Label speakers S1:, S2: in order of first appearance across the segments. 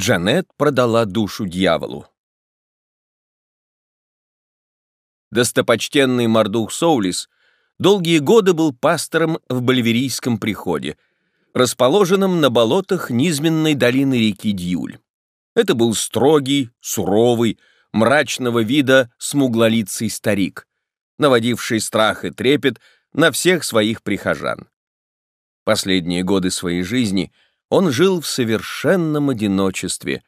S1: Джанет продала душу дьяволу. Достопочтенный Мардух Соулис долгие годы был пастором в Боливерийском приходе, расположенном на болотах низменной долины реки Дьюль. Это был строгий, суровый, мрачного вида смуглолицый старик, наводивший страх и трепет на всех своих прихожан. Последние годы своей жизни — он жил в совершенном одиночестве,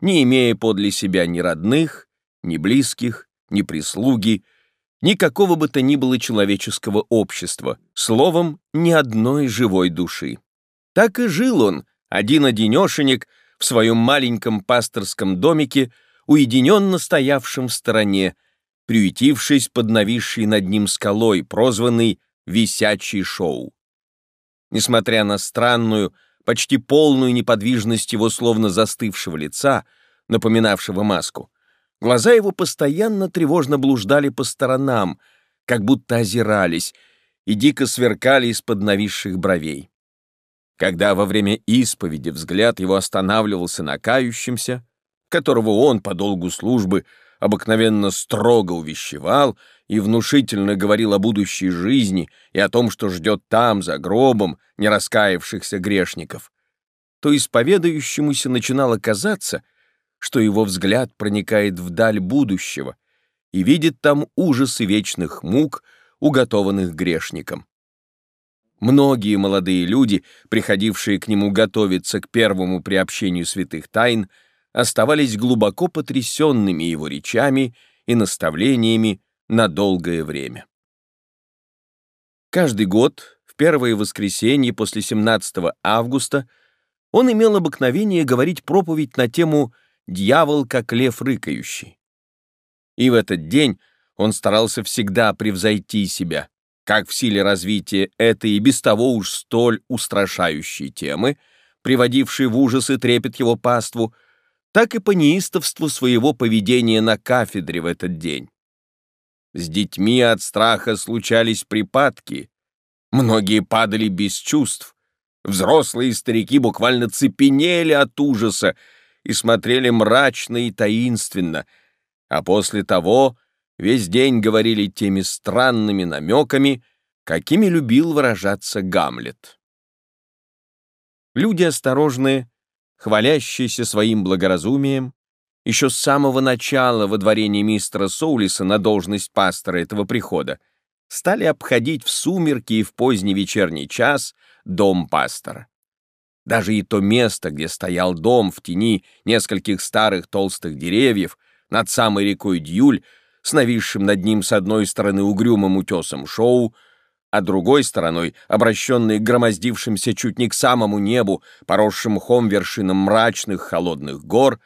S1: не имея подле себя ни родных, ни близких, ни прислуги, никакого бы то ни было человеческого общества, словом, ни одной живой души. Так и жил он, один-одинешенек, в своем маленьком пасторском домике, уединенно стоявшем в стороне, приютившись под нависшей над ним скалой, прозванный «Висячий шоу». Несмотря на странную, почти полную неподвижность его словно застывшего лица, напоминавшего маску. Глаза его постоянно тревожно блуждали по сторонам, как будто озирались, и дико сверкали из-под нависших бровей. Когда во время исповеди взгляд его останавливался на кающемся, которого он по долгу службы обыкновенно строго увещевал и внушительно говорил о будущей жизни и о том, что ждет там, за гробом, не раскаявшихся грешников, то исповедающемуся начинало казаться, что его взгляд проникает вдаль будущего и видит там ужасы вечных мук, уготованных грешникам. Многие молодые люди, приходившие к нему готовиться к первому приобщению святых тайн, оставались глубоко потрясенными его речами и наставлениями на долгое время. Каждый год, в первое воскресенье после 17 августа, он имел обыкновение говорить проповедь на тему «Дьявол, как лев рыкающий». И в этот день он старался всегда превзойти себя, как в силе развития этой и без того уж столь устрашающей темы, приводившей в ужас и трепет его паству, так и по неистовству своего поведения на кафедре в этот день. С детьми от страха случались припадки, многие падали без чувств, взрослые старики буквально цепенели от ужаса и смотрели мрачно и таинственно, а после того весь день говорили теми странными намеками, какими любил выражаться Гамлет. Люди осторожные, хвалящиеся своим благоразумием, еще с самого начала водворения мистера Соулиса на должность пастора этого прихода, стали обходить в сумерки и в поздний вечерний час дом пастора. Даже и то место, где стоял дом в тени нескольких старых толстых деревьев над самой рекой Дьюль, с нависшим над ним с одной стороны угрюмым утесом шоу, а другой стороной, обращенный к громоздившимся чуть не к самому небу, поросшим мхом вершинам мрачных холодных гор,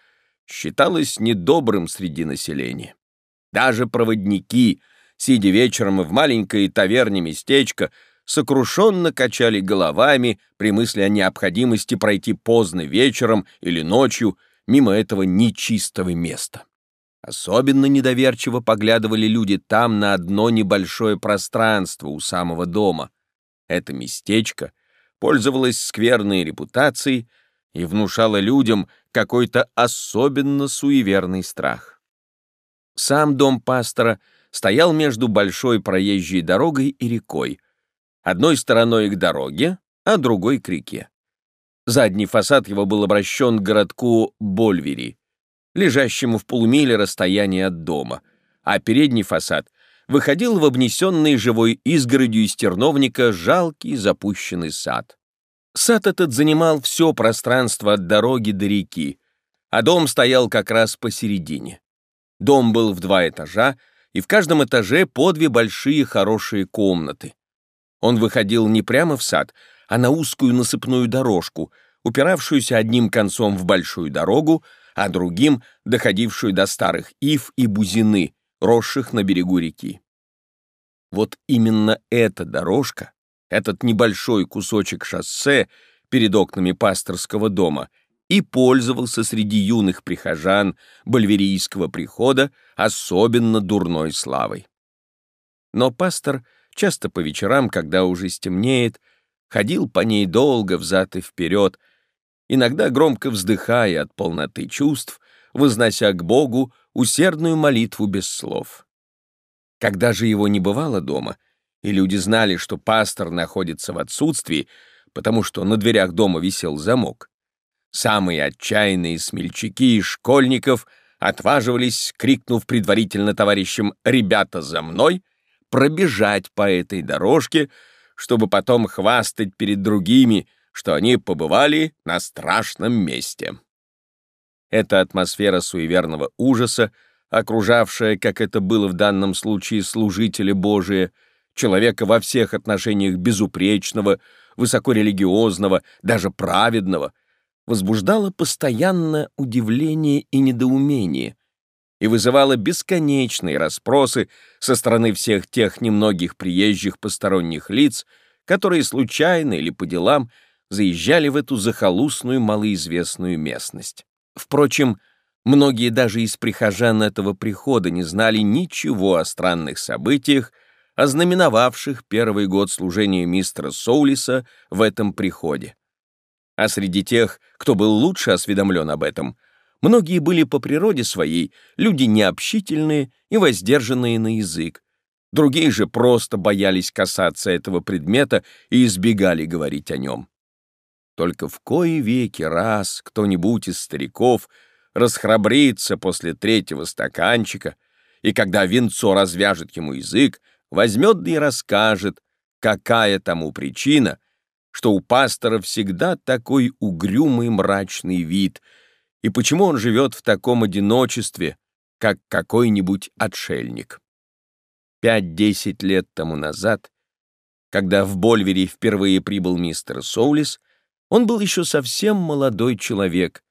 S1: считалось недобрым среди населения. Даже проводники, сидя вечером в маленькой таверне местечко, сокрушенно качали головами при мысли о необходимости пройти поздно вечером или ночью мимо этого нечистого места. Особенно недоверчиво поглядывали люди там на одно небольшое пространство у самого дома. Это местечко пользовалось скверной репутацией и внушало людям какой-то особенно суеверный страх. Сам дом пастора стоял между большой проезжей дорогой и рекой, одной стороной к дороге, а другой к реке. Задний фасад его был обращен к городку Больвери, лежащему в полумиле расстояния от дома, а передний фасад выходил в обнесенный живой изгородью из терновника жалкий запущенный сад. Сад этот занимал все пространство от дороги до реки, а дом стоял как раз посередине. Дом был в два этажа, и в каждом этаже по две большие хорошие комнаты. Он выходил не прямо в сад, а на узкую насыпную дорожку, упиравшуюся одним концом в большую дорогу, а другим — доходившую до старых ив и бузины, росших на берегу реки. Вот именно эта дорожка, этот небольшой кусочек шоссе перед окнами пасторского дома и пользовался среди юных прихожан бальверийского прихода особенно дурной славой. Но пастор часто по вечерам, когда уже стемнеет, ходил по ней долго взад и вперед, иногда громко вздыхая от полноты чувств, вознося к Богу усердную молитву без слов. Когда же его не бывало дома, и люди знали, что пастор находится в отсутствии, потому что на дверях дома висел замок, самые отчаянные смельчаки и школьников отваживались, крикнув предварительно товарищам «Ребята, за мной!», пробежать по этой дорожке, чтобы потом хвастать перед другими, что они побывали на страшном месте. Эта атмосфера суеверного ужаса, окружавшая, как это было в данном случае, служителя Божия, человека во всех отношениях безупречного, высокорелигиозного, даже праведного, возбуждала постоянное удивление и недоумение и вызывала бесконечные расспросы со стороны всех тех немногих приезжих посторонних лиц, которые случайно или по делам заезжали в эту захолустную малоизвестную местность. Впрочем, многие даже из прихожан этого прихода не знали ничего о странных событиях, ознаменовавших первый год служения мистера Соулиса в этом приходе. А среди тех, кто был лучше осведомлен об этом, многие были по природе своей люди необщительные и воздержанные на язык, другие же просто боялись касаться этого предмета и избегали говорить о нем. Только в кои веки раз кто-нибудь из стариков расхрабрится после третьего стаканчика, и когда венцо развяжет ему язык, возьмет да и расскажет, какая тому причина, что у пастора всегда такой угрюмый мрачный вид, и почему он живет в таком одиночестве, как какой-нибудь отшельник. Пять-десять лет тому назад, когда в Больвере впервые прибыл мистер Соулис, он был еще совсем молодой человек,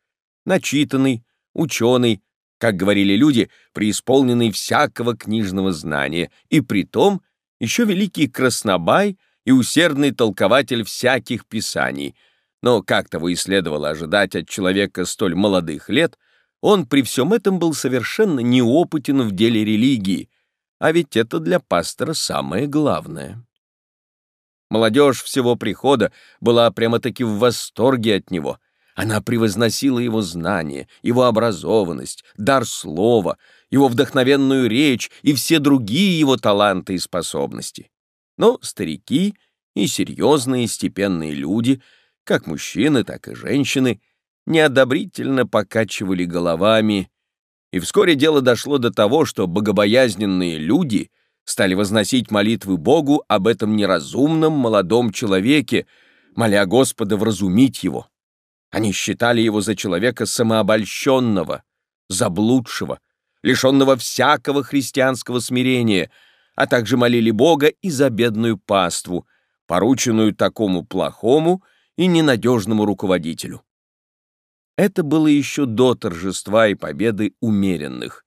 S1: начитанный, ученый, как говорили люди, преисполненный всякого книжного знания, и притом еще великий краснобай и усердный толкователь всяких писаний. Но, как того и следовало ожидать от человека столь молодых лет, он при всем этом был совершенно неопытен в деле религии, а ведь это для пастора самое главное. Молодежь всего прихода была прямо-таки в восторге от него. Она превозносила его знания, его образованность, дар слова, его вдохновенную речь и все другие его таланты и способности. Но старики и серьезные степенные люди, как мужчины, так и женщины, неодобрительно покачивали головами, и вскоре дело дошло до того, что богобоязненные люди — стали возносить молитвы Богу об этом неразумном молодом человеке, моля Господа вразумить его. Они считали его за человека самообольщенного, заблудшего, лишенного всякого христианского смирения, а также молили Бога и за бедную паству, порученную такому плохому и ненадежному руководителю. Это было еще до торжества и победы умеренных.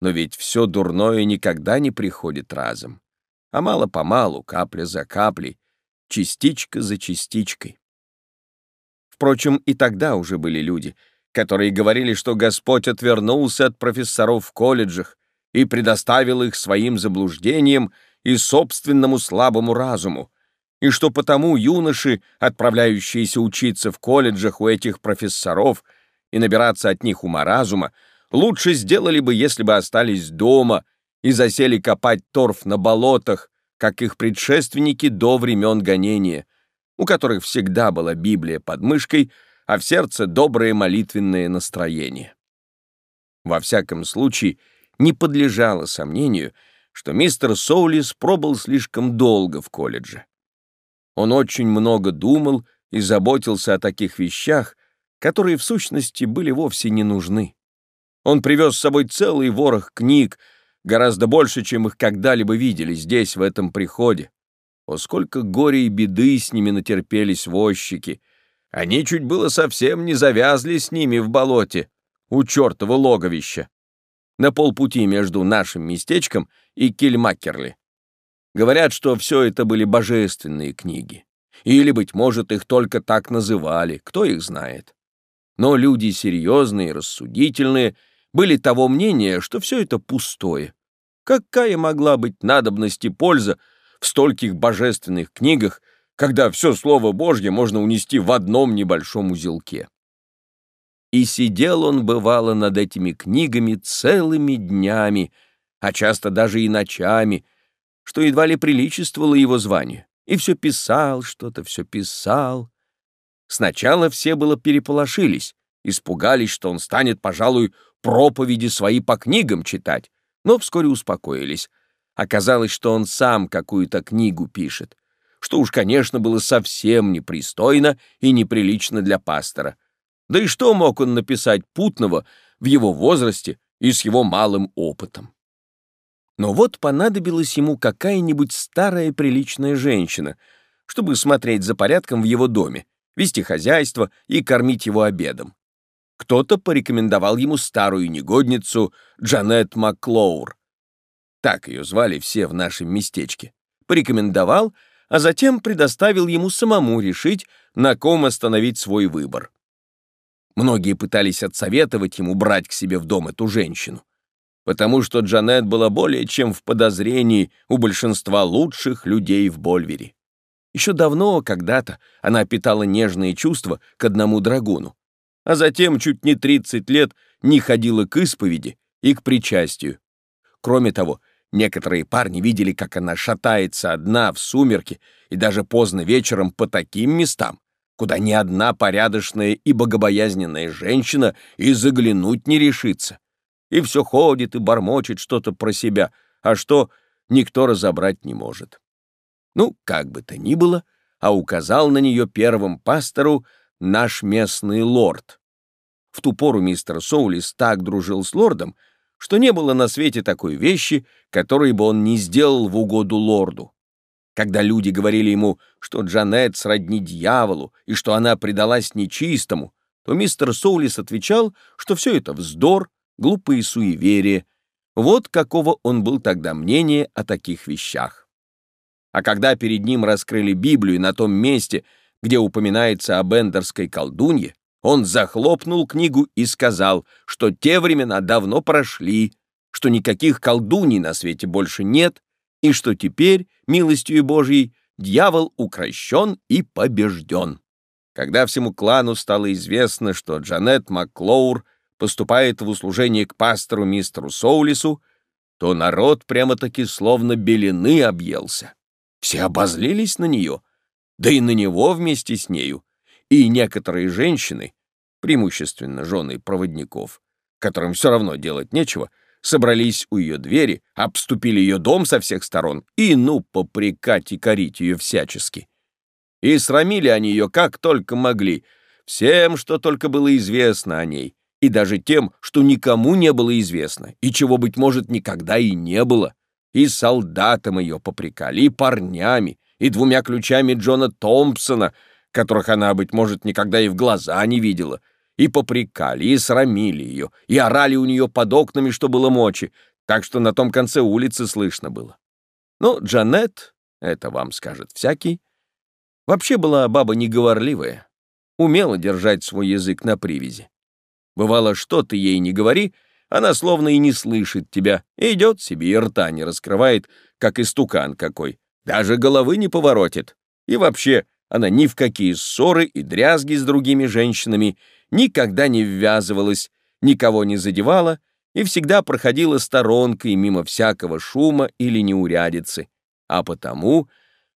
S1: Но ведь все дурное никогда не приходит разом, а мало-помалу, капля за каплей, частичка за частичкой. Впрочем, и тогда уже были люди, которые говорили, что Господь отвернулся от профессоров в колледжах и предоставил их своим заблуждениям и собственному слабому разуму, и что потому юноши, отправляющиеся учиться в колледжах у этих профессоров и набираться от них ума разума, лучше сделали бы, если бы остались дома и засели копать торф на болотах, как их предшественники до времен гонения, у которых всегда была Библия под мышкой, а в сердце доброе молитвенное настроение. Во всяком случае, не подлежало сомнению, что мистер Соулис пробыл слишком долго в колледже. Он очень много думал и заботился о таких вещах, которые в сущности были вовсе не нужны. Он привез с собой целый ворох книг, гораздо больше, чем их когда-либо видели здесь, в этом приходе. О, сколько горя и беды с ними натерпелись возчики. Они чуть было совсем не завязли с ними в болоте, у чертова логовища, на полпути между нашим местечком и Кильмакерли. Говорят, что все это были божественные книги. Или, быть может, их только так называли, кто их знает. Но люди серьезные, рассудительные — были того мнения, что все это пустое. Какая могла быть надобность и польза в стольких божественных книгах, когда все Слово Божье можно унести в одном небольшом узелке. И сидел он, бывало, над этими книгами целыми днями, а часто даже и ночами, что едва ли приличествовало его званию, и все писал что-то, все писал. Сначала все было переполошились, испугались, что он станет, пожалуй, проповеди свои по книгам читать, но вскоре успокоились. Оказалось, что он сам какую-то книгу пишет, что уж, конечно, было совсем непристойно и неприлично для пастора — да и что мог он написать путного в его возрасте и с его малым опытом? Но вот понадобилась ему какая-нибудь старая приличная женщина, чтобы смотреть за порядком в его доме, вести хозяйство и кормить его обедом. Кто-то порекомендовал ему старую негодницу Джанет Макклоур. Так ее звали все в нашем местечке. Порекомендовал, а затем предоставил ему самому решить, на ком остановить свой выбор. Многие пытались отсоветовать ему брать к себе в дом эту женщину, потому что Джанет была более чем в подозрении у большинства лучших людей в Больвере. Еще давно, когда-то, она питала нежные чувства к одному драгуну, а затем чуть не 30 лет не ходила к исповеди и к причастию. Кроме того, некоторые парни видели, как она шатается одна в сумерки и даже поздно вечером по таким местам, куда ни одна порядочная и богобоязненная женщина и заглянуть не решится. И все ходит и бормочет что-то про себя, а что никто разобрать не может. Ну, как бы то ни было, а указал на нее первым пастору наш местный лорд. В ту пору мистер Соулис так дружил с лордом, что не было на свете такой вещи, которой бы он не сделал в угоду лорду. Когда люди говорили ему, что Джанет сродни дьяволу и что она предалась нечистому, то мистер Соулис отвечал, что все это вздор, глупые суеверия. Вот какого он был тогда мнения о таких вещах. А когда перед ним раскрыли Библию на том месте, где упоминается об эндерской колдунье, он захлопнул книгу и сказал, что те времена давно прошли, что никаких колдуний на свете больше нет, и что теперь, милостью Божьей, дьявол укращен и побежден. Когда всему клану стало известно, что Джанет Макклоур поступает в услужение к пастору мистеру Соулису, то народ прямо-таки словно белины объелся. Все обозлились на нее, да и на него вместе с нею, и некоторые женщины, преимущественно жены проводников, которым все равно делать нечего, собрались у ее двери, обступили ее дом со всех сторон и, ну, попрекать и корить ее всячески. И срамили они ее как только могли, всем, что только было известно о ней, и даже тем, что никому не было известно, и чего, быть может, никогда и не было. И солдатам ее попрекали, и парнями, и двумя ключами Джона Томпсона, которых она, быть может, никогда и в глаза не видела, и попрекали, и срамили ее, и орали у нее под окнами, что было мочи, так что на том конце улицы слышно было. Но Джанет, это вам скажет всякий, вообще была баба неговорливая, умела держать свой язык на привязи. Бывало, что ты ей не говори, она словно и не слышит тебя, идет себе и рта не раскрывает, как истукан какой, даже головы не поворотит. И вообще, она ни в какие ссоры и дрязги с другими женщинами никогда не ввязывалась, никого не задевала и всегда проходила сторонкой мимо всякого шума или неурядицы, а потому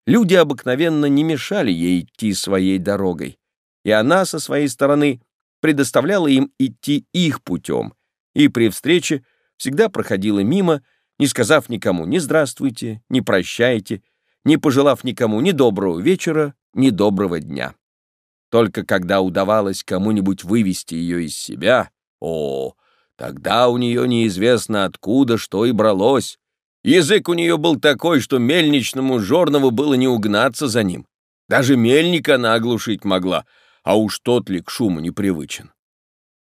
S1: люди обыкновенно не мешали ей идти своей дорогой, и она со своей стороны предоставляла им идти их путем, и при встрече всегда проходила мимо, не сказав никому ни «здравствуйте», ни «прощайте», не пожелав никому ни доброго вечера, ни доброго дня. Только когда удавалось кому-нибудь вывести ее из себя, о, тогда у нее неизвестно откуда что и бралось. Язык у нее был такой, что мельничному жорнову было не угнаться за ним. Даже мельника она оглушить могла, а уж тот ли к шуму непривычен.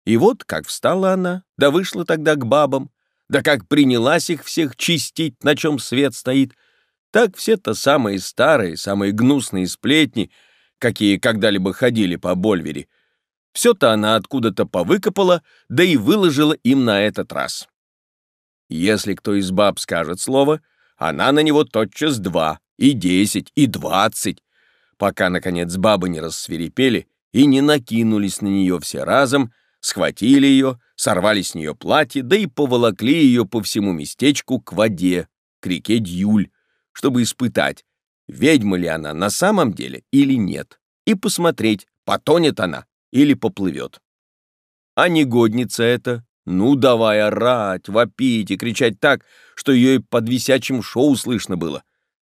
S1: И вот как встала она, да вышла тогда к бабам, да как принялась их всех чистить, на чем свет стоит, так все-то самые старые, самые гнусные сплетни — какие когда-либо ходили по Больвере, все-то она откуда-то повыкопала, да и выложила им на этот раз. Если кто из баб скажет слово, она на него тотчас два, и десять, и двадцать. пока, наконец, бабы не рассверепели и не накинулись на нее все разом, схватили ее, сорвали с нее платье, да и поволокли ее по всему местечку к воде, к реке Дьюль, чтобы испытать, ведьма ли она на самом деле или нет, и посмотреть, потонет она или поплывет. А негодница эта, ну давай орать, вопить и кричать так, что ее и под висячим шоу слышно было.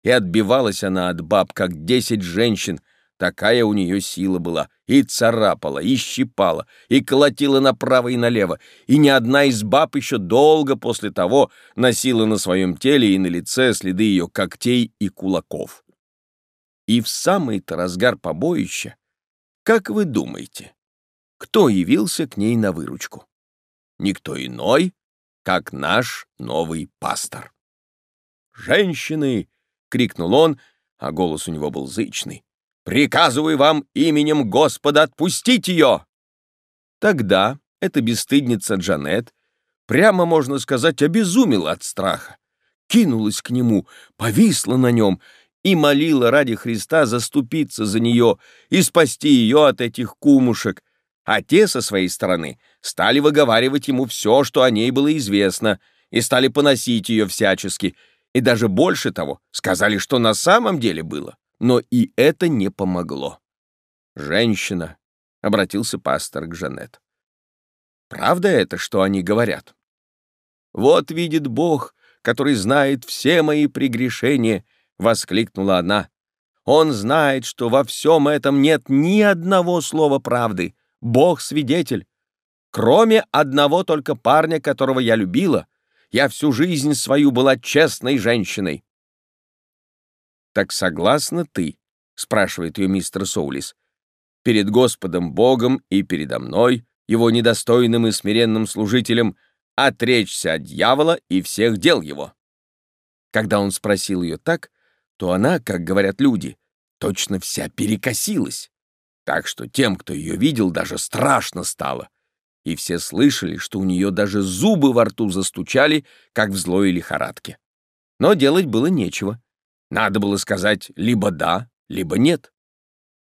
S1: И отбивалась она от баб, как десять женщин, такая у нее сила была, и царапала, и щипала, и колотила направо и налево, и ни одна из баб еще долго после того носила на своем теле и на лице следы ее когтей и кулаков. И в самый-то разгар побоища, как вы думаете, кто явился к ней на выручку? Никто иной, как наш новый пастор. «Женщины!» — крикнул он, а голос у него был зычный. «Приказываю вам именем Господа отпустить ее!» Тогда эта бесстыдница Джанет, прямо, можно сказать, обезумела от страха, кинулась к нему, повисла на нем и молила ради Христа заступиться за нее и спасти ее от этих кумушек, а те, со своей стороны, стали выговаривать ему все, что о ней было известно, и стали поносить ее всячески, и даже больше того, сказали, что на самом деле было, но и это не помогло. «Женщина», — обратился пастор к Жанет. «Правда это, что они говорят?» «Вот видит Бог, который знает все мои прегрешения», — воскликнула она. «Он знает, что во всем этом нет ни одного слова правды. Бог свидетель. Кроме одного только парня, которого я любила, я всю жизнь свою была честной женщиной». «Так согласна ты?» — спрашивает ее мистер Соулис. «Перед Господом Богом и передо мной, его недостойным и смиренным служителем, отречься от дьявола и всех дел его». Когда он спросил ее так, то она, как говорят люди, точно вся перекосилась. Так что тем, кто ее видел, даже страшно стало. И все слышали, что у нее даже зубы во рту застучали, как в злой лихорадке. Но делать было нечего. Надо было сказать либо да, либо нет.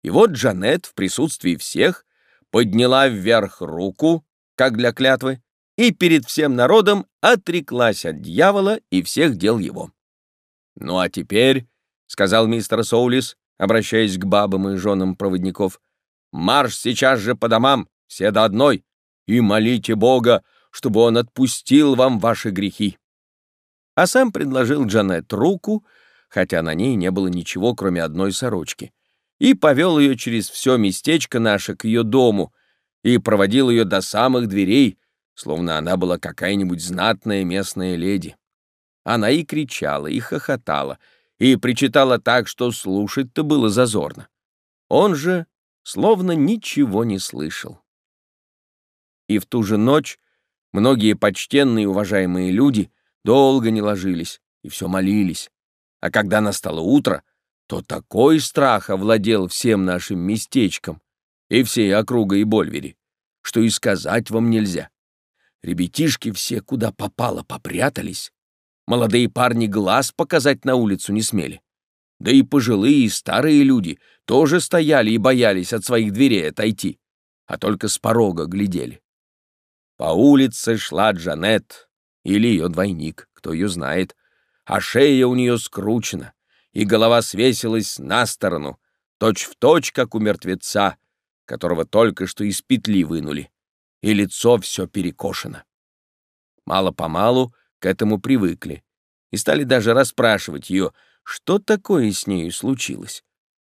S1: И вот Джанет в присутствии всех подняла вверх руку, как для клятвы, и перед всем народом отреклась от дьявола и всех дел его. Ну а теперь — сказал мистер Соулис, обращаясь к бабам и женам проводников. «Марш сейчас же по домам, все до одной, и молите Бога, чтобы он отпустил вам ваши грехи». А сам предложил Джанет руку, хотя на ней не было ничего, кроме одной сорочки, и повел ее через все местечко наше к ее дому и проводил ее до самых дверей, словно она была какая-нибудь знатная местная леди. Она и кричала, и хохотала, и причитала так, что слушать-то было зазорно. Он же словно ничего не слышал. И в ту же ночь многие почтенные и уважаемые люди долго не ложились и все молились. А когда настало утро, то такой страх овладел всем нашим местечком и всей округой Больвери, что и сказать вам нельзя. Ребятишки все куда попало попрятались, Молодые парни глаз показать на улицу не смели. Да и пожилые и старые люди тоже стояли и боялись от своих дверей отойти, а только с порога глядели. По улице шла Джанет или ее двойник, кто ее знает, а шея у нее скручена, и голова свесилась на сторону, точь-в-точь, точь, как у мертвеца, которого только что из петли вынули, и лицо все перекошено. Мало-помалу к этому привыкли и стали даже расспрашивать ее, что такое с нею случилось.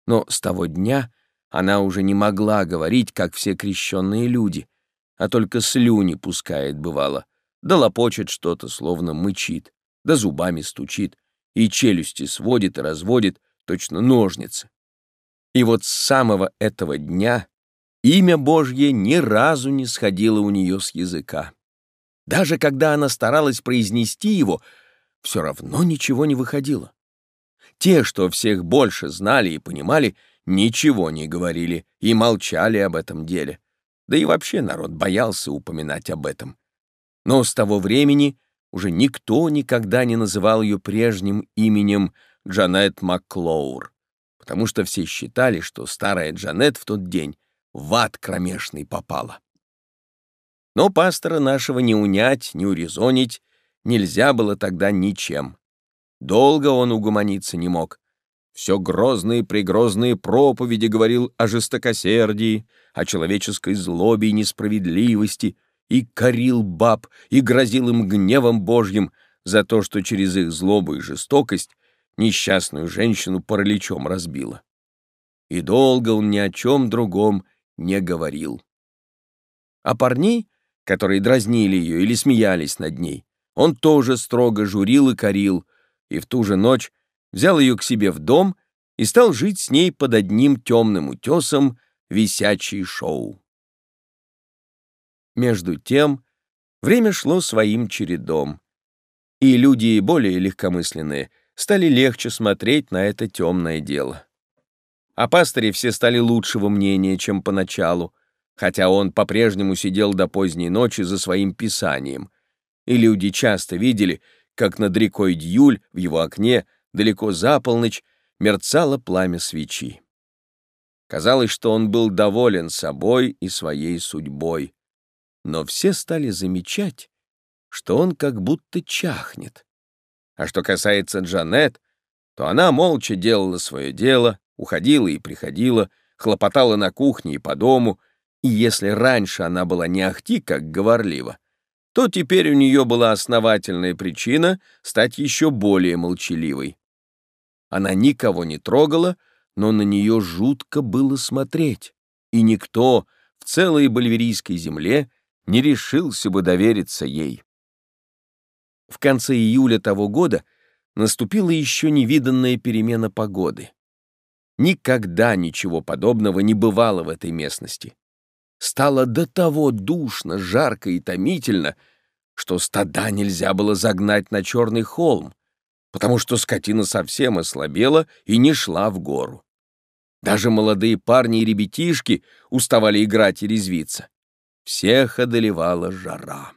S1: Но с того дня она уже не могла говорить, как все крещенные люди, а только слюни пускает, бывало, да лопочет что-то, словно мычит, да зубами стучит, и челюсти сводит и разводит, точно ножницы. И вот с самого этого дня имя Божье ни разу не сходило у нее с языка. Даже когда она старалась произнести его, все равно ничего не выходило. Те, что всех больше знали и понимали, ничего не говорили и молчали об этом деле. Да и вообще народ боялся упоминать об этом. Но с того времени уже никто никогда не называл ее прежним именем Джанет Макклоур, потому что все считали, что старая Джанет в тот день в ад кромешный попала. Но пастора нашего не унять, не урезонить нельзя было тогда ничем. Долго он угомониться не мог. Все грозные-пригрозные проповеди говорил о жестокосердии, о человеческой злобе и несправедливости, и корил баб, и грозил им гневом Божьим за то, что через их злобу и жестокость несчастную женщину параличом разбило. И долго он ни о чем другом не говорил. А парней, которые дразнили ее или смеялись над ней, он тоже строго журил и корил, и в ту же ночь взял ее к себе в дом и стал жить с ней под одним темным утесом висячий шоу. Между тем время шло своим чередом, и люди более легкомысленные стали легче смотреть на это темное дело. О пастыре все стали лучшего мнения, чем поначалу, хотя он по-прежнему сидел до поздней ночи за своим писанием, и люди часто видели, как над рекой Дьюль в его окне далеко за полночь мерцало пламя свечи. Казалось, что он был доволен собой и своей судьбой, но все стали замечать, что он как будто чахнет. А что касается Джанет, то она молча делала свое дело, уходила и приходила, хлопотала на кухне и по дому, и если раньше она была не ахти, как говорлива, то теперь у нее была основательная причина стать еще более молчаливой. Она никого не трогала, но на нее жутко было смотреть, и никто в целой боливерийской земле не решился бы довериться ей. В конце июля того года наступила еще невиданная перемена погоды. Никогда ничего подобного не бывало в этой местности. Стало до того душно, жарко и томительно, что стада нельзя было загнать на черный холм, потому что скотина совсем ослабела и не шла в гору. Даже молодые парни и ребятишки уставали играть и резвиться. Всех одолевала жара.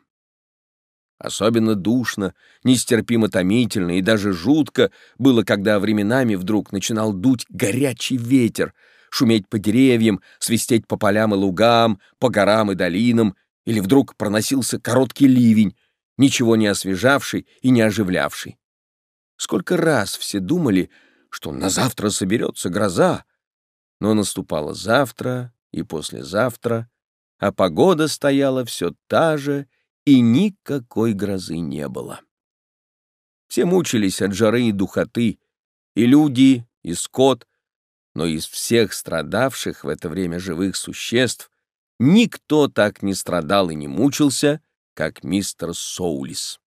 S1: Особенно душно, нестерпимо томительно и даже жутко было, когда временами вдруг начинал дуть горячий ветер, шуметь по деревьям, свистеть по полям и лугам, по горам и долинам, или вдруг проносился короткий ливень, ничего не освежавший и не оживлявший. Сколько раз все думали, что на завтра соберется гроза, но наступало завтра и послезавтра, а погода стояла все та же, и никакой грозы не было. Все мучились от жары и духоты, и люди, и скот, но из всех страдавших в это время живых существ никто так не страдал и не мучился, как мистер Соулис.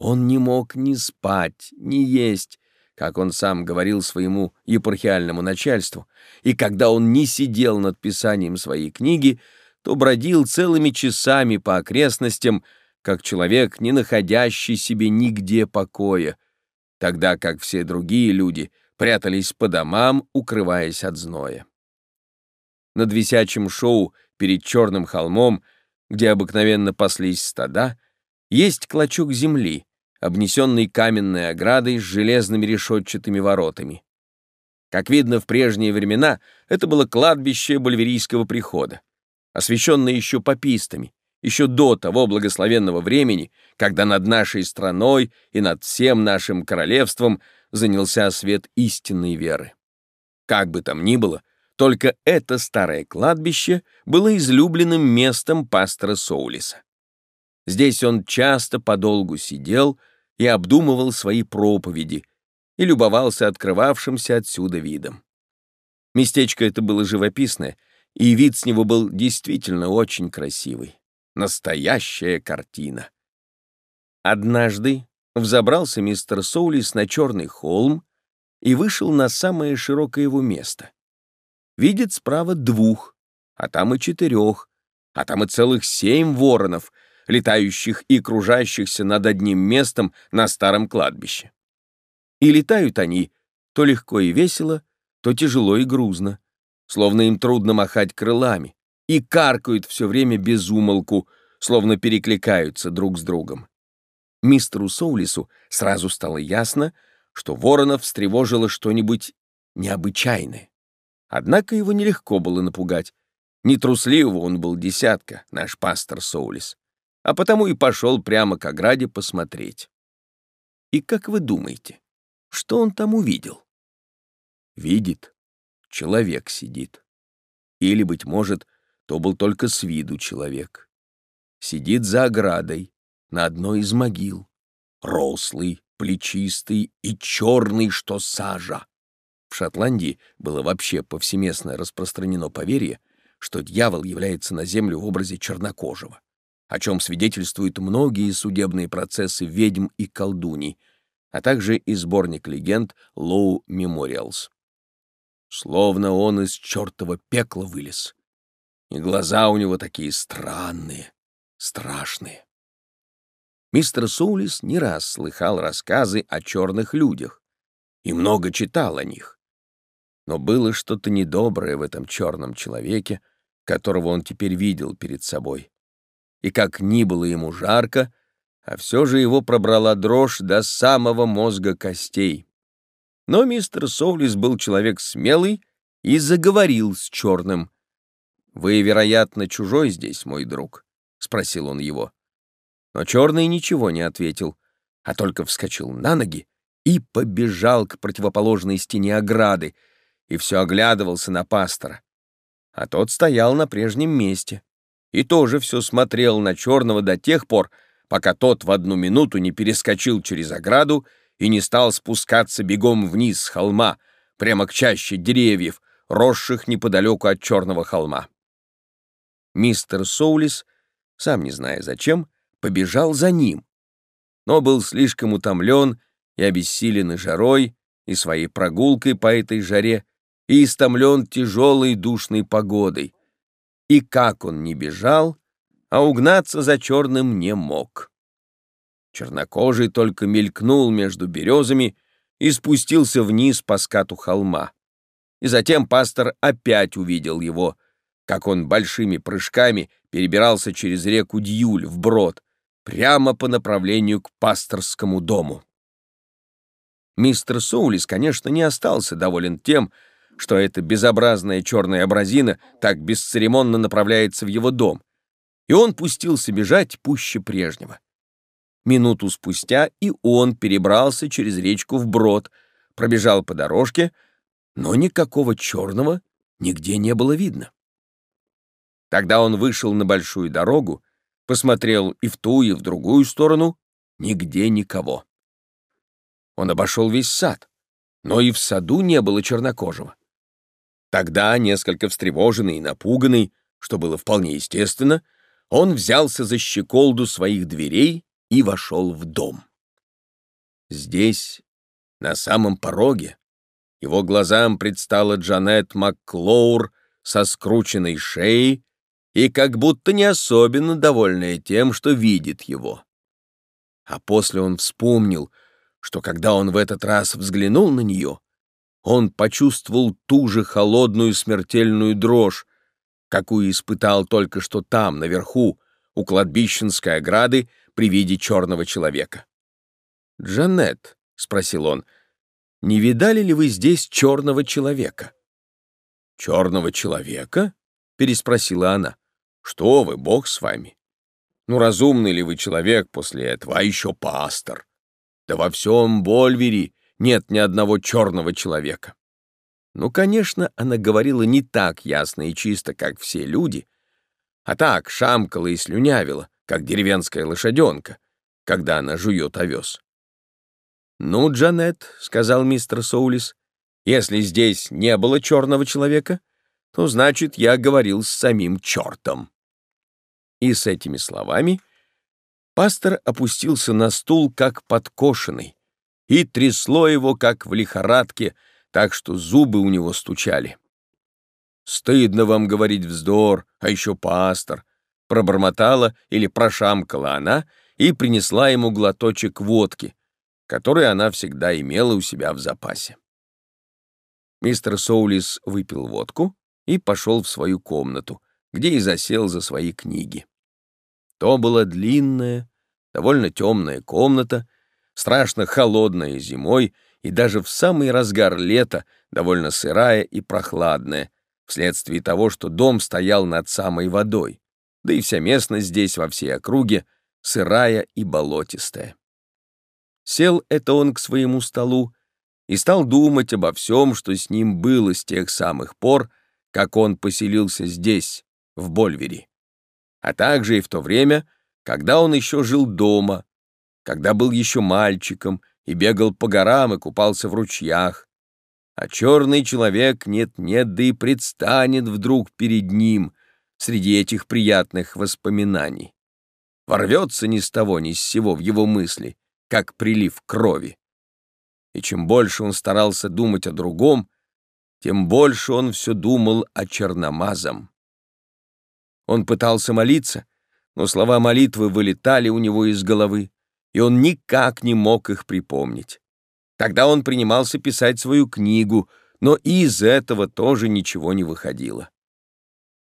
S1: Он не мог ни спать, ни есть, как он сам говорил своему епархиальному начальству, и когда он не сидел над писанием своей книги, то бродил целыми часами по окрестностям, как человек, не находящий себе нигде покоя, тогда как все другие люди прятались по домам, укрываясь от зноя. Над висячим шоу перед черным холмом, где обыкновенно паслись стада, есть клочок земли, обнесенный каменной оградой с железными решетчатыми воротами. Как видно, в прежние времена это было кладбище Бульверийского прихода освященное еще папистами, еще до того благословенного времени, когда над нашей страной и над всем нашим королевством занялся свет истинной веры. Как бы там ни было, только это старое кладбище было излюбленным местом пастора Соулиса. Здесь он часто подолгу сидел и обдумывал свои проповеди и любовался открывавшимся отсюда видом. Местечко это было живописное — и вид с него был действительно очень красивый. Настоящая картина. Однажды взобрался мистер Соулис на черный холм и вышел на самое широкое его место. Видит справа двух, а там и четырех, а там и целых семь воронов, летающих и кружащихся над одним местом на старом кладбище. И летают они то легко и весело, то тяжело и грузно словно им трудно махать крылами, и каркают все время без умолку, словно перекликаются друг с другом. Мистеру Соулису сразу стало ясно, что Воронов встревожило что-нибудь необычайное. Однако его нелегко было напугать. Нетрусливого он был десятка, наш пастор Соулис, а потому и пошел прямо к ограде посмотреть. И как вы думаете, что он там увидел? Видит, человек сидит. Или, быть может, то был только с виду человек. Сидит за оградой, на одной из могил. Рослый, плечистый и черный, что сажа. В Шотландии было вообще повсеместно распространено поверье, что дьявол является на землю в образе чернокожего, о чем свидетельствуют многие судебные процессы ведьм и колдуний, а также и сборник легенд Low Memorials. Словно он из чертова пекла вылез. И глаза у него такие странные, страшные. Мистер Соулис не раз слыхал рассказы о черных людях и много читал о них. Но было что-то недоброе в этом черном человеке, которого он теперь видел перед собой. И как ни было ему жарко, а все же его пробрала дрожь до самого мозга костей. Но мистер Соулис был человек смелый и заговорил с черным. «Вы, вероятно, чужой здесь, мой друг?» — спросил он его. Но черный ничего не ответил, а только вскочил на ноги и побежал к противоположной стене ограды, и все оглядывался на пастора. А тот стоял на прежнем месте и тоже все смотрел на черного до тех пор, пока тот в одну минуту не перескочил через ограду и не стал спускаться бегом вниз с холма, прямо к чаще деревьев, росших неподалеку от черного холма. Мистер Соулис, сам не зная зачем, побежал за ним, но был слишком утомлен и обессилен жарой, и своей прогулкой по этой жаре, и истомлен тяжелой душной погодой. И как он не бежал, а угнаться за черным не мог. Чернокожий только мелькнул между березами и спустился вниз по скату холма. И затем пастор опять увидел его, как он большими прыжками перебирался через реку Дьюль вброд, прямо по направлению к пасторскому дому. Мистер Соулис, конечно, не остался доволен тем, что эта безобразная черная абразина так бесцеремонно направляется в его дом, и он пустился бежать пуще прежнего. Минуту спустя и он перебрался через речку вброд, пробежал по дорожке, но никакого черного нигде не было видно. Тогда он вышел на большую дорогу, посмотрел и в ту, и в другую сторону, нигде никого. Он обошел весь сад, но и в саду не было чернокожего. Тогда, несколько встревоженный и напуганный, что было вполне естественно, он взялся за щеколду своих дверей и вошел в дом. Здесь, на самом пороге, его глазам предстала Джанет Макклоур со скрученной шеей и как будто не особенно довольная тем, что видит его. А после он вспомнил, что когда он в этот раз взглянул на нее, он почувствовал ту же холодную смертельную дрожь, какую испытал только что там, наверху, у кладбищенской ограды при виде черного человека. «Джанет», — спросил он, — «не видали ли вы здесь черного человека?» «Черного человека?» — переспросила она. «Что вы, Бог с вами? Ну, разумный ли вы человек после этого, а еще пастор? Да во всем Больвере нет ни одного черного человека. Ну, конечно, она говорила не так ясно и чисто, как все люди, а так шамкала и слюнявила, как деревенская лошаденка, когда она жует овес. «Ну, Джанет», — сказал мистер Соулис, — «если здесь не было черного человека, то, значит, я говорил с самим чертом». И с этими словами пастор опустился на стул, как подкошенный, и трясло его, как в лихорадке, так что зубы у него стучали. «Стыдно вам говорить вздор, а еще пастор», — пробормотала или прошамкала она и принесла ему глоточек водки, который она всегда имела у себя в запасе. Мистер Соулис выпил водку и пошел в свою комнату, где и засел за свои книги. То была длинная, довольно темная комната, страшно холодная зимой и даже в самый разгар лета довольно сырая и прохладная, вследствие того, что дом стоял над самой водой, да и вся местность здесь во всей округе сырая и болотистая. Сел это он к своему столу и стал думать обо всем, что с ним было с тех самых пор, как он поселился здесь, в Больвере, а также и в то время, когда он еще жил дома, когда был еще мальчиком и бегал по горам и купался в ручьях, а черный человек нет-нет, да и предстанет вдруг перед ним среди этих приятных воспоминаний. Ворвется ни с того ни с сего в его мысли, как прилив крови. И чем больше он старался думать о другом, тем больше он все думал о черномазом. Он пытался молиться, но слова молитвы вылетали у него из головы, и он никак не мог их припомнить. Тогда он принимался писать свою книгу, но и из этого тоже ничего не выходило.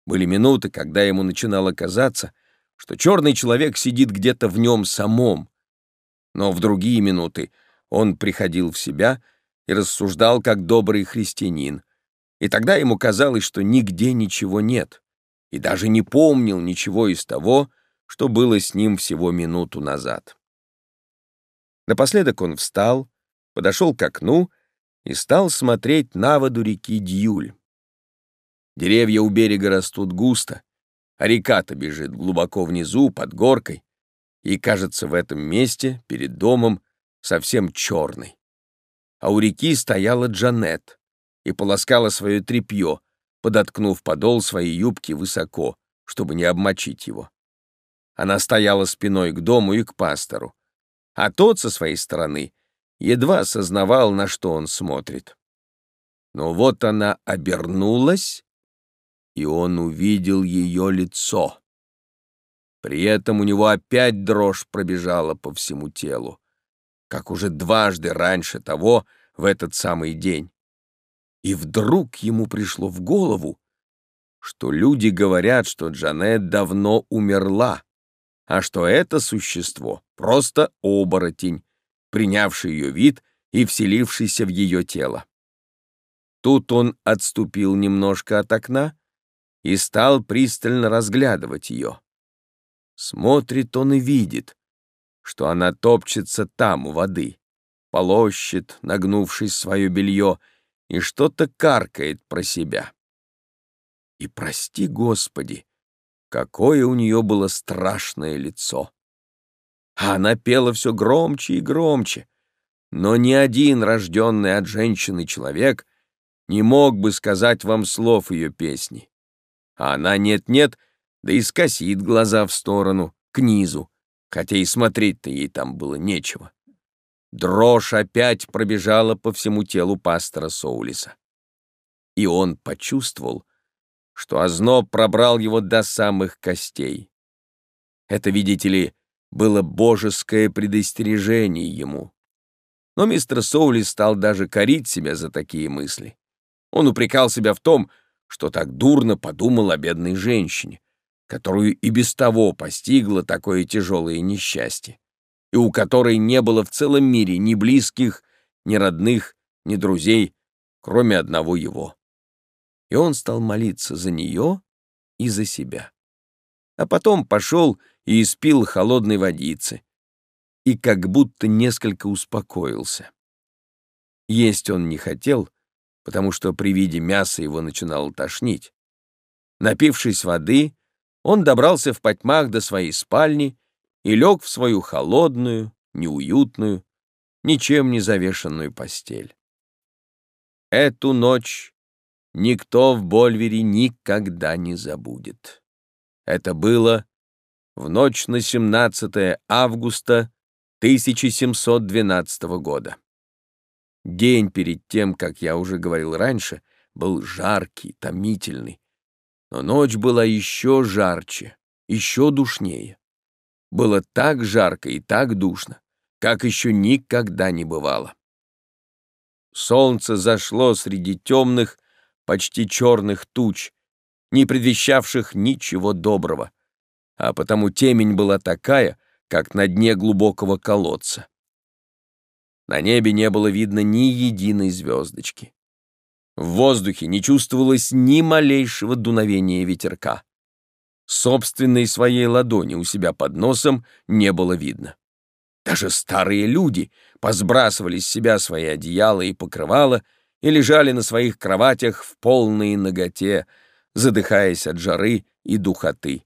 S1: Были минуты, когда ему начинало казаться, что черный человек сидит где-то в нем самом. Но в другие минуты он приходил в себя и рассуждал как добрый христианин, и тогда ему казалось, что нигде ничего нет, и даже не помнил ничего из того, что было с ним всего минуту назад. Напоследок он встал, подошел к окну и стал смотреть на воду реки Дьюль. Деревья у берега растут густо, а река-то бежит глубоко внизу, под горкой, и, кажется, в этом месте, перед домом, совсем черный. А у реки стояла Джанет и полоскала свое тряпье, подоткнув подол своей юбки высоко, чтобы не обмочить его. Она стояла спиной к дому и к пастору, а тот со своей стороны едва осознавал, на что он смотрит. Но вот она обернулась, и он увидел ее лицо. При этом у него опять дрожь пробежала по всему телу, как уже дважды раньше того в этот самый день. И вдруг ему пришло в голову, что люди говорят, что Джанет давно умерла, а что это существо — просто оборотень, принявший ее вид и вселившийся в ее тело. Тут он отступил немножко от окна и стал пристально разглядывать ее. Смотрит он и видит, что она топчется там, у воды, полощет, нагнувшись свое белье, и что-то каркает про себя. И прости, Господи, какое у нее было страшное лицо! Она пела все громче и громче, но ни один рожденный от женщины человек не мог бы сказать вам слов ее песни. А она нет-нет, да и скосит глаза в сторону, к низу, хотя и смотреть-то ей там было нечего. Дрожь опять пробежала по всему телу пастора Соулиса. И он почувствовал, что озноб пробрал его до самых костей. Это, видите ли, было божеское предостережение ему. Но мистер Соули стал даже корить себя за такие мысли. Он упрекал себя в том, что так дурно подумал о бедной женщине, которую и без того постигло такое тяжелое несчастье, и у которой не было в целом мире ни близких, ни родных, ни друзей, кроме одного его. И он стал молиться за нее и за себя. А потом пошел и испил холодной водицы, и как будто несколько успокоился. Есть он не хотел, потому что при виде мяса его начинало тошнить. Напившись воды, он добрался в потьмах до своей спальни и лег в свою холодную, неуютную, ничем не завешенную постель. Эту ночь никто в Больвере никогда не забудет. Это было в ночь на 17 августа 1712 года. День перед тем, как я уже говорил раньше, был жаркий, томительный, но ночь была еще жарче, еще душнее. Было так жарко и так душно, как еще никогда не бывало. Солнце зашло среди темных, почти черных туч, не предвещавших ничего доброго, а потому темень была такая, как на дне глубокого колодца. На небе не было видно ни единой звездочки. В воздухе не чувствовалось ни малейшего дуновения ветерка. Собственной своей ладони у себя под носом не было видно. Даже старые люди посбрасывали с себя свои одеяла и покрывала и лежали на своих кроватях в полной ноготе, задыхаясь от жары и духоты,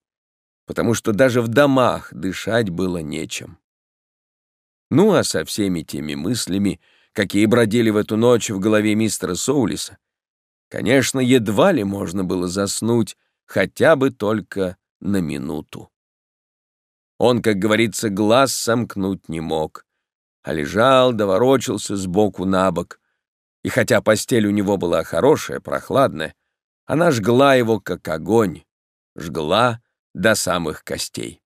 S1: потому что даже в домах дышать было нечем. Ну а со всеми теми мыслями, какие бродили в эту ночь в голове мистера Соулиса, конечно, едва ли можно было заснуть хотя бы только на минуту. Он, как говорится, глаз сомкнуть не мог, а лежал, доворочился сбоку на бок. И хотя постель у него была хорошая, прохладная, она жгла его, как огонь, жгла до самых костей.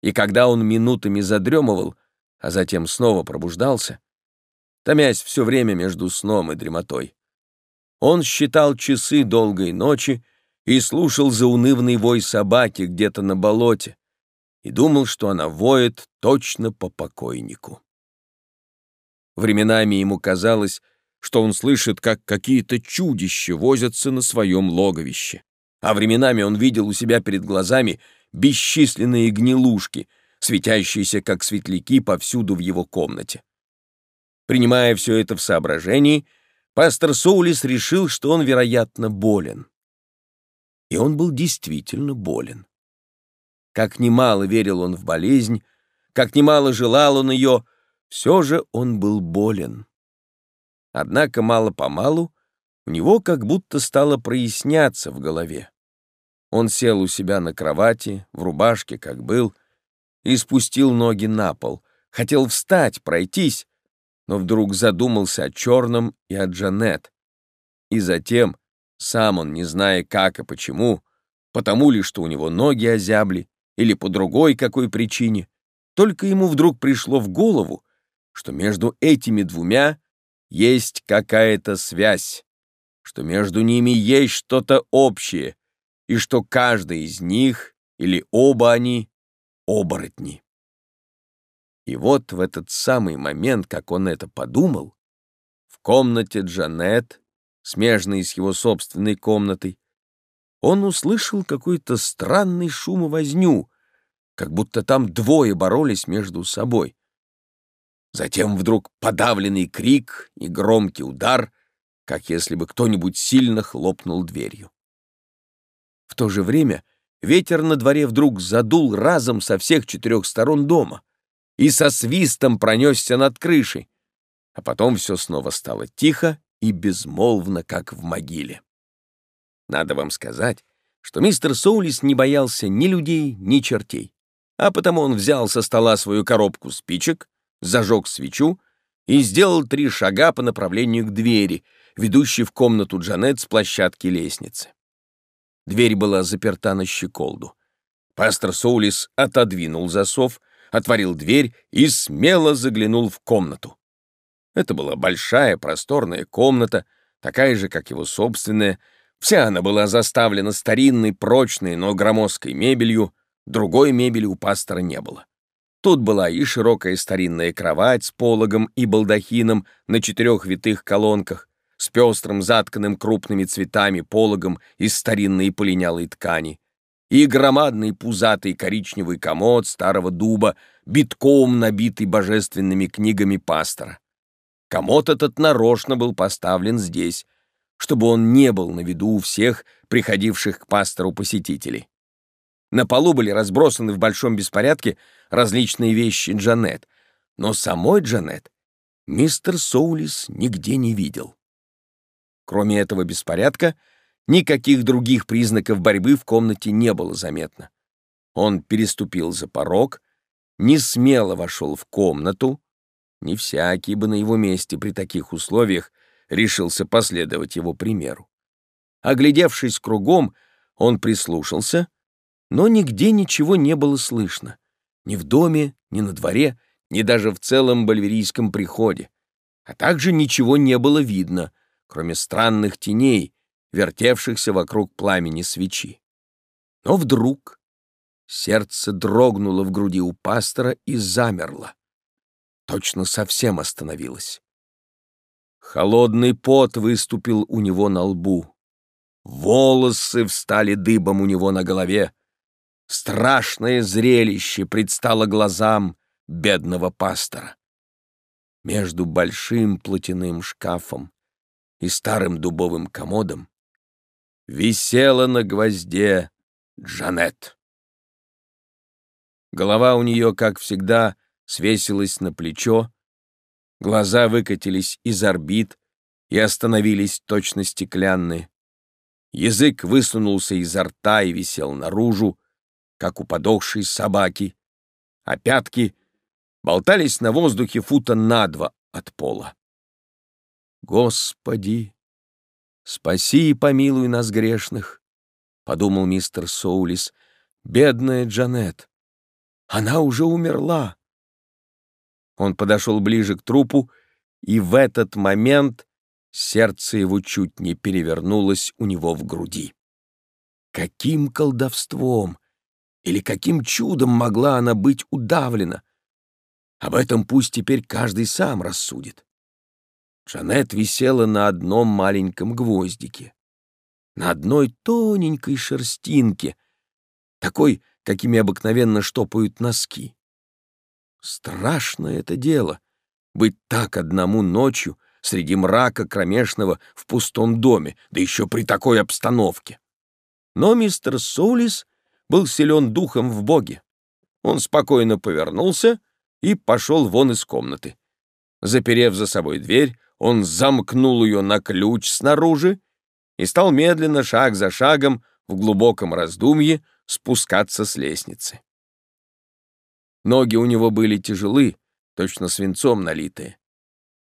S1: И когда он минутами задремывал, а затем снова пробуждался, томясь все время между сном и дремотой, он считал часы долгой ночи и слушал заунывный вой собаки где-то на болоте, и думал, что она воет точно по покойнику. Временами ему казалось, что он слышит, как какие-то чудища возятся на своем логовище, а временами он видел у себя перед глазами бесчисленные гнилушки, светящиеся как светляки повсюду в его комнате. Принимая все это в соображении, пастор Соулис решил, что он, вероятно, болен. И он был действительно болен. Как немало верил он в болезнь, как немало желал он ее, все же он был болен. Однако мало-помалу у него как будто стало проясняться в голове. Он сел у себя на кровати, в рубашке, как был, и спустил ноги на пол. Хотел встать, пройтись, но вдруг задумался о черном и о Джанет. И затем, сам он, не зная как и почему, потому ли, что у него ноги озябли, или по другой какой причине, только ему вдруг пришло в голову, что между этими двумя есть какая-то связь, что между ними есть что-то общее, и что каждый из них, или оба они, оборотни. И вот в этот самый момент, как он это подумал, в комнате Джанет, смежной с его собственной комнатой, он услышал какой-то странный шум и возню, как будто там двое боролись между собой. Затем вдруг подавленный крик и громкий удар, как если бы кто-нибудь сильно хлопнул дверью. В то же время ветер на дворе вдруг задул разом со всех четырех сторон дома и со свистом пронесся над крышей, а потом все снова стало тихо и безмолвно, как в могиле. Надо вам сказать, что мистер Соулис не боялся ни людей, ни чертей, а потому он взял со стола свою коробку спичек, зажег свечу и сделал три шага по направлению к двери, ведущей в комнату Джанет с площадки лестницы. Дверь была заперта на щеколду. Пастор Соулис отодвинул засов, отворил дверь и смело заглянул в комнату. Это была большая просторная комната, такая же, как его собственная, Вся она была заставлена старинной, прочной, но громоздкой мебелью, другой мебели у пастора не было. Тут была и широкая старинная кровать с пологом и балдахином на четырех витых колонках, с пестрым затканным крупными цветами пологом из старинной полинялой ткани, и громадный пузатый коричневый комод старого дуба, битком набитый божественными книгами пастора. Комод этот нарочно был поставлен здесь, чтобы он не был на виду у всех приходивших к пастору посетителей. На полу были разбросаны в большом беспорядке различные вещи Джанет, но самой Джанет мистер Соулис нигде не видел. Кроме этого беспорядка, никаких других признаков борьбы в комнате не было заметно. Он переступил за порог, не смело вошел в комнату, не всякий бы на его месте при таких условиях решился последовать его примеру. Оглядевшись кругом, он прислушался, но нигде ничего не было слышно. Ни в доме, ни на дворе, ни даже в целом бальверийском приходе. А также ничего не было видно, кроме странных теней, вертевшихся вокруг пламени свечи. Но вдруг сердце дрогнуло в груди у пастора и замерло. точно совсем остановилась. Холодный пот выступил у него на лбу. Волосы встали дыбом у него на голове. Страшное зрелище предстало глазам бедного пастора. Между большим платяным шкафом и старым дубовым комодом висела на гвозде Джанет. Голова у нее, как всегда, свесилась на плечо, глаза выкатились из орбит и остановились точно стеклянные. Язык высунулся изо рта и висел наружу, как у подохшей собаки, а пятки болтались на воздухе фута на два от пола. «Господи, спаси и помилуй нас грешных», — подумал мистер Соулис, — «бедная Джанет, она уже умерла». Он подошел ближе к трупу, и в этот момент сердце его чуть не перевернулось у него в груди. Каким колдовством или каким чудом могла она быть удавлена? Об этом пусть теперь каждый сам рассудит. Джанет висела на одном маленьком гвоздике, на одной тоненькой шерстинке, такой, какими обыкновенно штопают носки. Страшное это дело — быть так одному ночью среди мрака кромешного в пустом доме, да еще при такой обстановке. Но мистер Соулис был силен духом в Боге. Он спокойно повернулся и пошел вон из комнаты. Заперев за собой дверь, он замкнул ее на ключ снаружи и стал медленно, шаг за шагом, в глубоком раздумье, спускаться с лестницы. Ноги у него были тяжелы, точно свинцом налитые.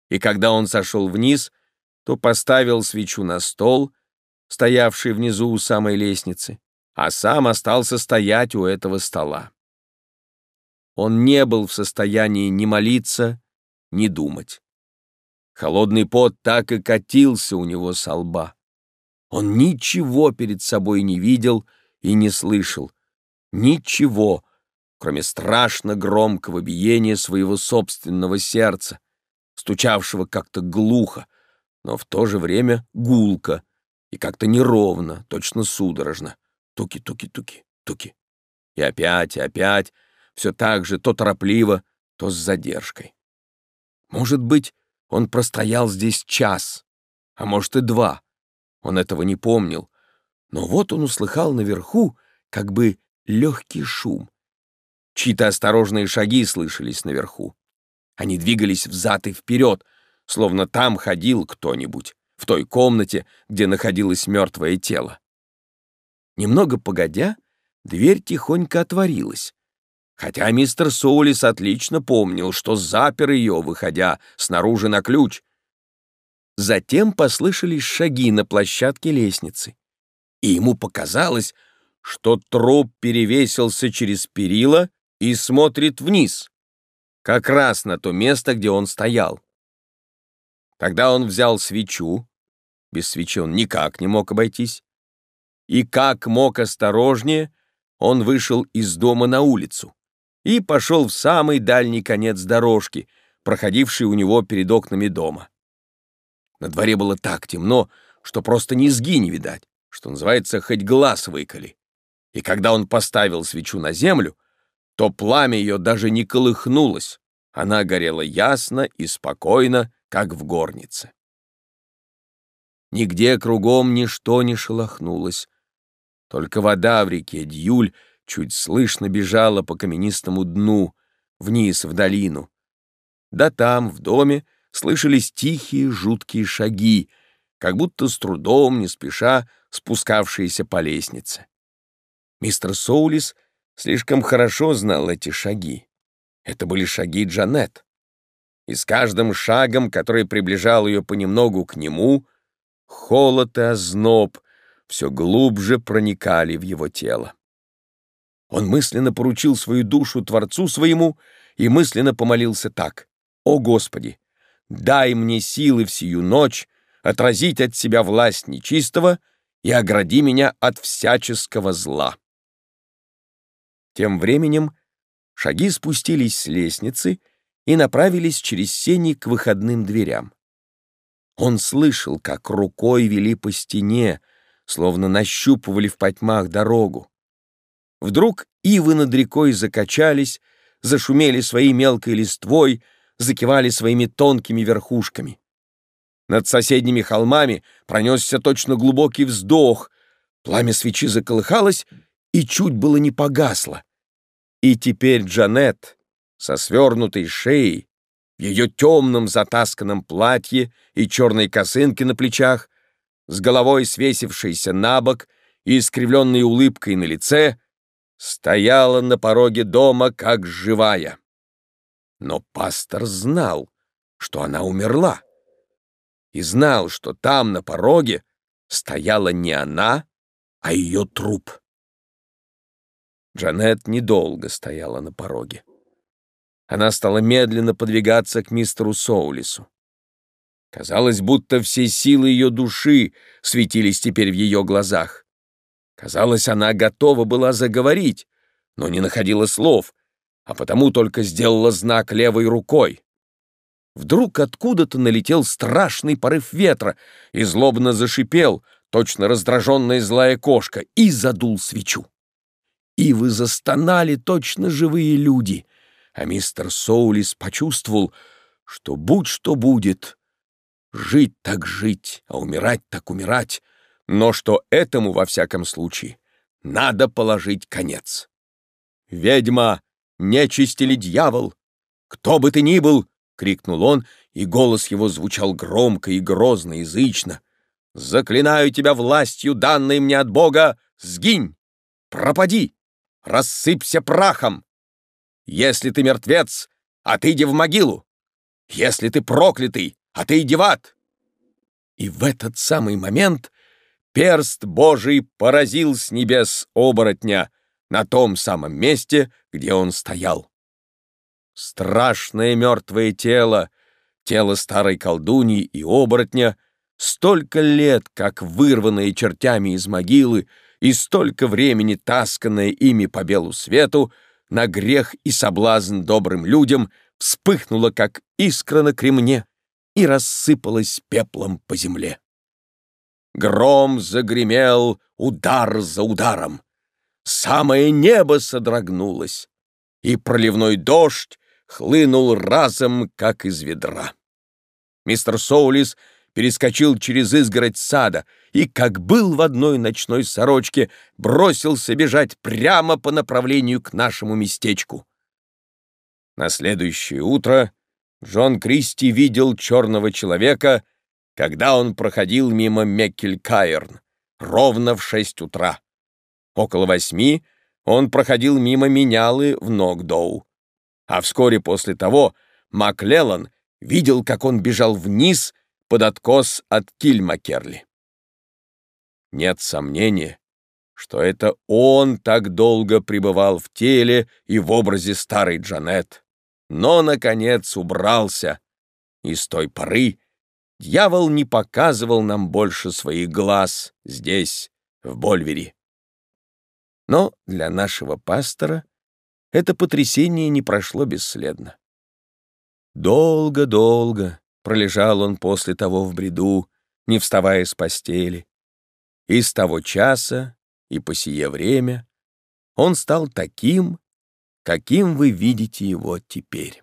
S1: И когда он сошел вниз, то поставил свечу на стол, стоявший внизу у самой лестницы, а сам остался стоять у этого стола. Он не был в состоянии ни молиться, ни думать. Холодный пот так и катился у него со лба. Он ничего перед собой не видел и не слышал. Ничего, кроме страшно громкого биения своего собственного сердца, стучавшего как-то глухо, но в то же время гулко и как-то неровно, точно судорожно. Туки-туки-туки, туки. И опять, и опять, все так же, то торопливо, то с задержкой. Может быть, он простоял здесь час, а может и два. Он этого не помнил. Но вот он услыхал наверху как бы легкий шум, Чьи-то осторожные шаги слышались наверху. Они двигались взад и вперед, словно там ходил кто-нибудь, в той комнате, где находилось мертвое тело. Немного погодя, дверь тихонько отворилась, хотя мистер Соулис отлично помнил, что запер ее, выходя снаружи на ключ. Затем послышались шаги на площадке лестницы, и ему показалось, что труп перевесился через перила и смотрит вниз, как раз на то место, где он стоял. Тогда он взял свечу, без свечи он никак не мог обойтись, и как мог осторожнее, он вышел из дома на улицу и пошел в самый дальний конец дорожки, проходившей у него перед окнами дома. На дворе было так темно, что просто низги не видать, что называется, хоть глаз выколи. И когда он поставил свечу на землю, то пламя ее даже не колыхнулось, она горела ясно и спокойно, как в горнице. Нигде кругом ничто не шелохнулось, только вода в реке Дьюль чуть слышно бежала по каменистому дну, вниз в долину. Да там, в доме, слышались тихие жуткие шаги, как будто с трудом, не спеша, спускавшиеся по лестнице. Мистер Соулис — слишком хорошо знал эти шаги. Это были шаги Джанет. И с каждым шагом, который приближал ее понемногу к нему, холод и озноб все глубже проникали в его тело. Он мысленно поручил свою душу Творцу своему и мысленно помолился так. «О Господи, дай мне силы в сию ночь отразить от себя власть нечистого и огради меня от всяческого зла». Тем временем шаги спустились с лестницы и направились через сени к выходным дверям. Он слышал, как рукой вели по стене, словно нащупывали в потьмах дорогу. Вдруг ивы над рекой закачались, зашумели своей мелкой листвой, закивали своими тонкими верхушками. Над соседними холмами пронесся точно глубокий вздох, пламя свечи заколыхалось и чуть было не погасло. И теперь Джанет со свернутой шеей, в ее темном затасканном платье и черной косынке на плечах, с головой свесившейся на бок и искривленной улыбкой на лице, стояла на пороге дома как живая. Но пастор знал, что она умерла, и знал, что там, на пороге, стояла не она, а ее труп. Джанет недолго стояла на пороге. Она стала медленно подвигаться к мистеру Соулису. Казалось, будто все силы ее души светились теперь в ее глазах. Казалось, она готова была заговорить, но не находила слов, а потому только сделала знак левой рукой. Вдруг откуда-то налетел страшный порыв ветра и злобно зашипел, точно раздраженная злая кошка, и задул свечу. Ивы застонали точно живые люди, а мистер Соулис почувствовал, что будь что будет, жить так жить, а умирать так умирать, но что этому, во всяком случае, надо положить конец. «Ведьма, нечисть или дьявол, кто бы ты ни был!» — крикнул он, и голос его звучал громко и грозно, язычно. «Заклинаю тебя властью, данной мне от Бога, сгинь, пропади, рассыпься прахом! Если ты мертвец, отыди в могилу! Если ты проклятый, отыди в ад!» И в этот самый момент перст Божий поразил с небес оборотня на том самом месте, где он стоял. Страшное мертвое тело, тело старой колдуньи и оборотня, столько лет, как вырванное чертями из могилы, и столько времени тасканное ими по белу свету, на грех и соблазн добрым людям вспыхнуло, как искра на кремне, и рассыпалось пеплом по земле. Гром загремел удар за ударом. Самое небо содрогнулось, и проливной дождь хлынул разом, как из ведра. Мистер Соулис перескочил через изгородь сада и, как был в одной ночной сорочке, бросился бежать прямо по направлению к нашему местечку. На следующее утро Джон Кристи видел черного человека, когда он проходил мимо Меккель-Каерн, ровно в шесть утра. Около восьми он проходил мимо менялы в Ногдоу. А вскоре после того Маклеллан видел, как он бежал вниз под откос от Кильмакерли. Нет сомнения, что это он так долго пребывал в теле и в образе старой Джанет но, наконец, убрался, и с той поры дьявол не показывал нам больше своих глаз здесь, в Больвере. Но для нашего пастора это потрясение не прошло бесследно. Долго-долго пролежал он после того в бреду, не вставая с постели, и с того часа и по сие время он стал таким, каким вы видите его теперь.